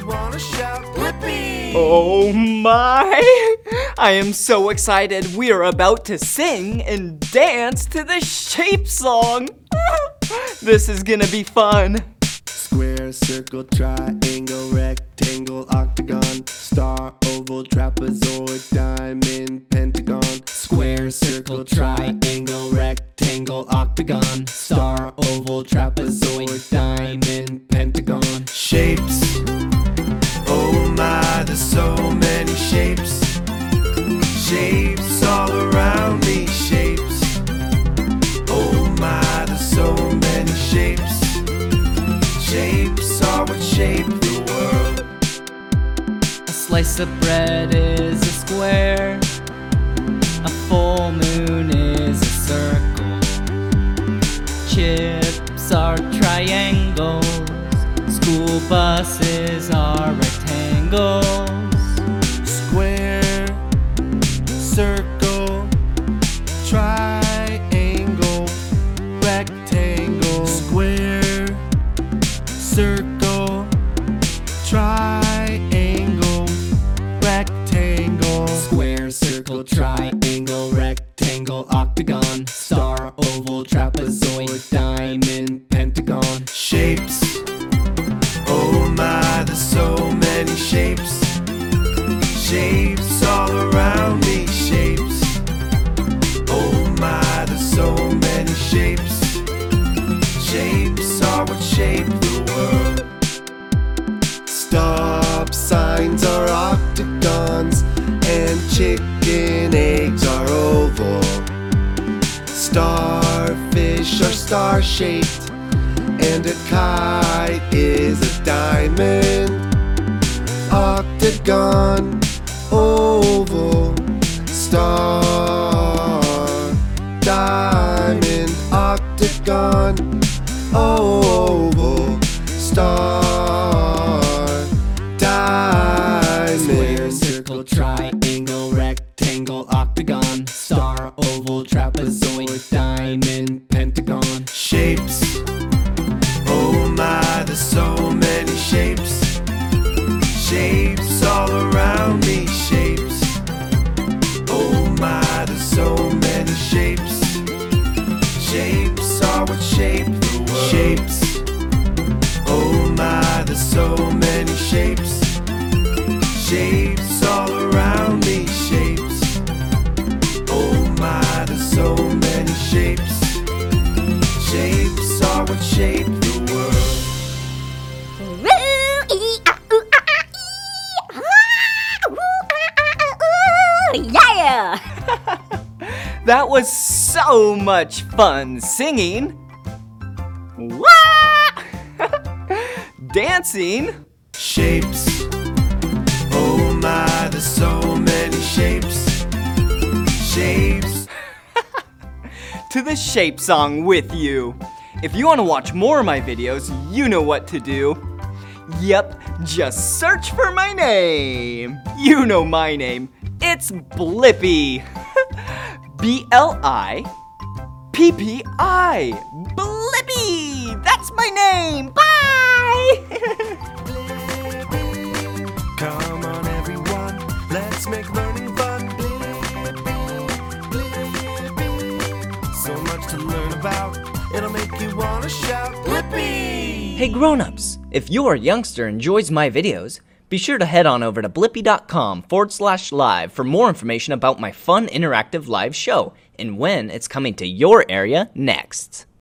you wanna shout, Blippi! Oh my! I am so excited. We are about to sing and dance to the shape song. this is gonna be fun. Square, circle, triangle, rectangle, octagon, star, oval, trapezoid, diamond, pentagon. Square, circle, triangle, rectangle, octagon, star, oval, trapezoid, diamond, slice of bread is a square. A full moon is a circle. Chips are triangles. School buses are rectangles. Square, circle, triangle, rectangle, circle, triangle, rectangle, octagon, star, oval, trapezoid, diamond, pentagon. Shapes. Oh my, there's so many shapes. Shapes all around me, shapes. Oh my, there's so many shapes. Shapes are what shape chicken eggs are oval. Starfish are star shaped, and a kite is a diamond. Octagon, oval, star, diamond, octagon, octagon, star, oval, trapezoid, diamond, That was so much fun singing. Dancing. Shapes. Oh my, there's so many shapes. Shapes. to the Shape Song with you. If you want to watch more of my videos, you know what to do. Yep, just search for my name. You know my name. It's Blippi. B L I P P I. Blippi! That's my name. Bye! Come on, everyone, let's make learning fun. So much to learn about, it'll make you wanna shout, Blippi! Hey grown-ups, if your youngster enjoys my videos, be sure to head on over to blippi.com forward slash live for more information about my fun interactive live show and when it's coming to your area next.